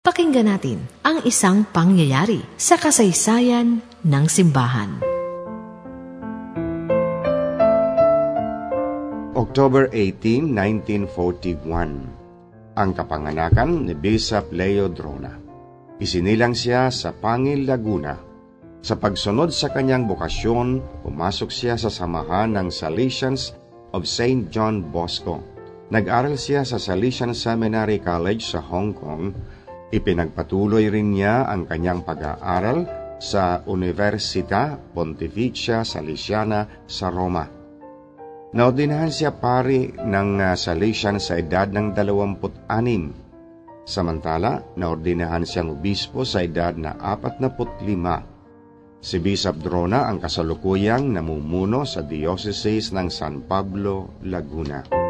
Pakinggan natin ang isang pangyayari sa kasaysayan ng simbahan. October 18, 1941 Ang kapanganakan ni Bishop Leo Drona. Isinilang siya sa Pangil, Laguna. Sa pagsunod sa kanyang bokasyon, pumasok siya sa samahan ng Salesians of St. John Bosco. Nag-aral siya sa Salesian Seminary College sa Hong Kong Ipinagpatuloy rin niya ang kanyang pag-aaral sa Universita Pontificia Salesiana sa Roma. Naordinahan siya pari ng uh, Salesian sa edad ng 26. Samantala, naordinahan siyang obispo sa edad na 45. Si Bishop Drona ang kasalukuyang namumuno sa Diocese ng San Pablo, Laguna.